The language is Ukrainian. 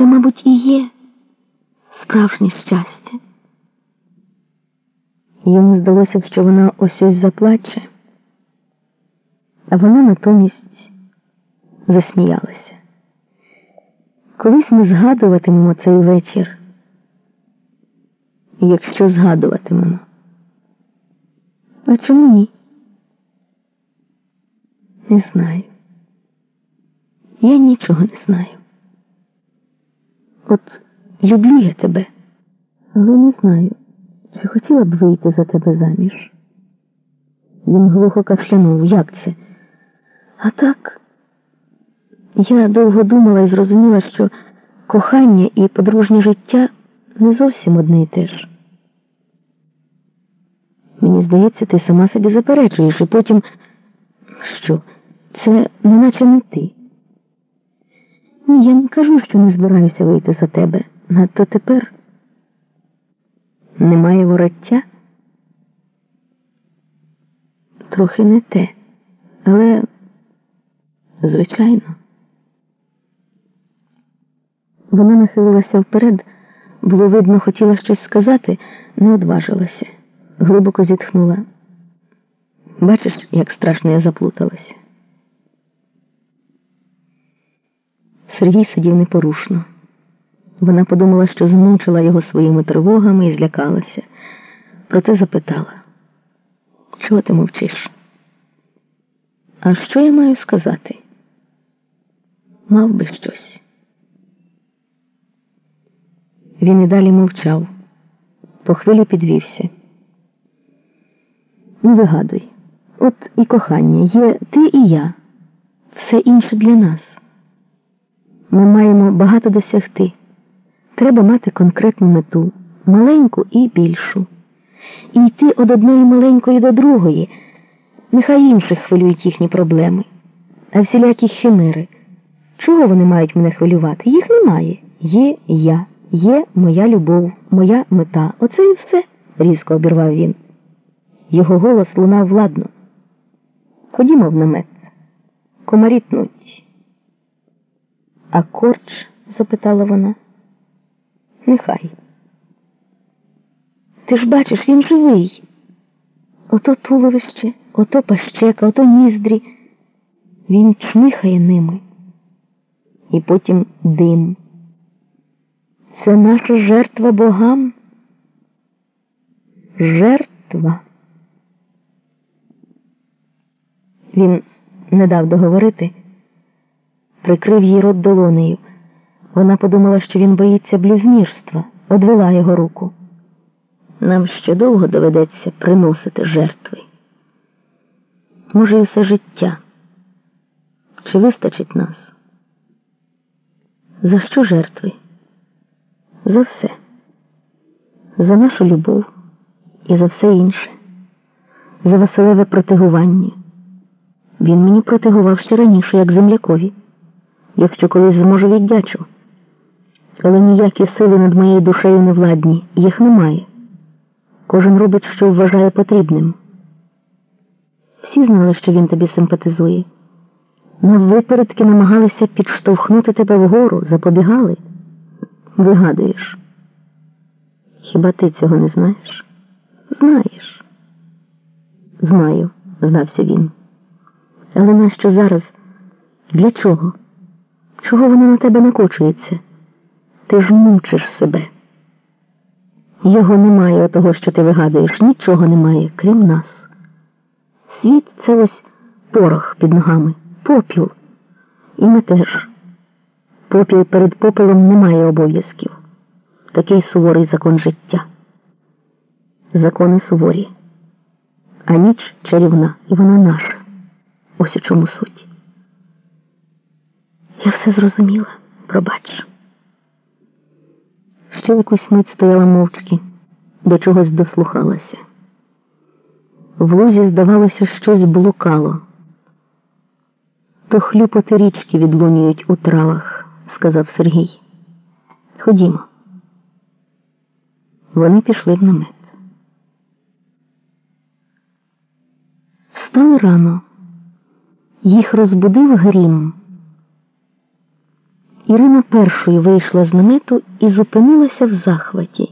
Це, мабуть, і є справжнє щастя. Йому здалося, що вона ось ось заплаче, а вона натомість засміялася. Колись ми згадуватимемо цей вечір, якщо згадуватимемо. А чому ні? Не знаю. Я нічого не знаю. От люблю я тебе, але не знаю, чи хотіла б вийти за тебе заміж. Він глухо кашлянув. Як це? А так, я довго думала і зрозуміла, що кохання і подружнє життя не зовсім одне і те ж. Мені здається, ти сама собі заперечуєш, і потім що? Це неначе не ти. Ні, я не кажу, що не збираюся вийти за тебе. Надто тепер немає вороття. Трохи не те, але, звичайно, вона нахилилася вперед, було видно, хотіла щось сказати, не одважилася, глибоко зітхнула. Бачиш, як страшно я заплуталася. Сергій сидів непорушно. Вона подумала, що змучила його своїми тривогами і злякалася. Проте запитала, чого ти мовчиш? А що я маю сказати? Мав би щось. Він і далі мовчав, по хвилі підвівся. Не вигадуй, от і кохання є ти і я, все інше для нас. Ми маємо багато досягти. Треба мати конкретну мету, маленьку і більшу. І йти від одної маленької до другої. Нехай інших хвилюють їхні проблеми, а всілякі химери. Чого вони мають мене хвилювати? Їх немає. Є я, є моя любов, моя мета. Оце і все, різко обірвав він. Його голос лунав владно. Ходімо в намет. Комарі тнуть. А корч? запитала вона. Нехай. Ти ж бачиш, він живий. Ото туловище, ото пащека, ото ніздрі. Він чмихає ними. І потім дим. Це наша жертва богам. Жертва. Він не дав договорити прикрив їй рот долонею. Вона подумала, що він боїться блюзнірства, одвела його руку. Нам ще довго доведеться приносити жертви. Може, і все життя. Чи вистачить нас? За що жертви? За все, за нашу любов і за все інше, за веселеве протигування. Він мені протигував ще раніше, як землякові якщо колись зможу віддячу. Але ніякі сили над моєю душею не владні, їх немає. Кожен робить, що вважає потрібним. Всі знали, що він тобі симпатизує. Наввипередки намагалися підштовхнути тебе вгору, запобігали. Вигадуєш. Хіба ти цього не знаєш? Знаєш. Знаю, здався він. Але нащо зараз? Для чого? Чого воно на тебе накочується? Ти ж мучиш себе. Його немає того, що ти вигадуєш, нічого немає, крім нас. Світ це ось порох під ногами, попіл. І ми теж. Попіл перед попелом немає обов'язків. Такий суворий закон життя. Закони суворі, а ніч чарівна, і вона наша. Ось у чому суть. Все зрозуміла, пробач. Ще якусь мить стояла мовчки, до чогось дослухалася. В лузі, здавалося, щось блукало. То хлюпоти річки відлунюють у травах, сказав Сергій. Ходімо. Вони пішли в намет. Встали рано. Їх розбудив грім Ірина першою вийшла з намету і зупинилася в захваті.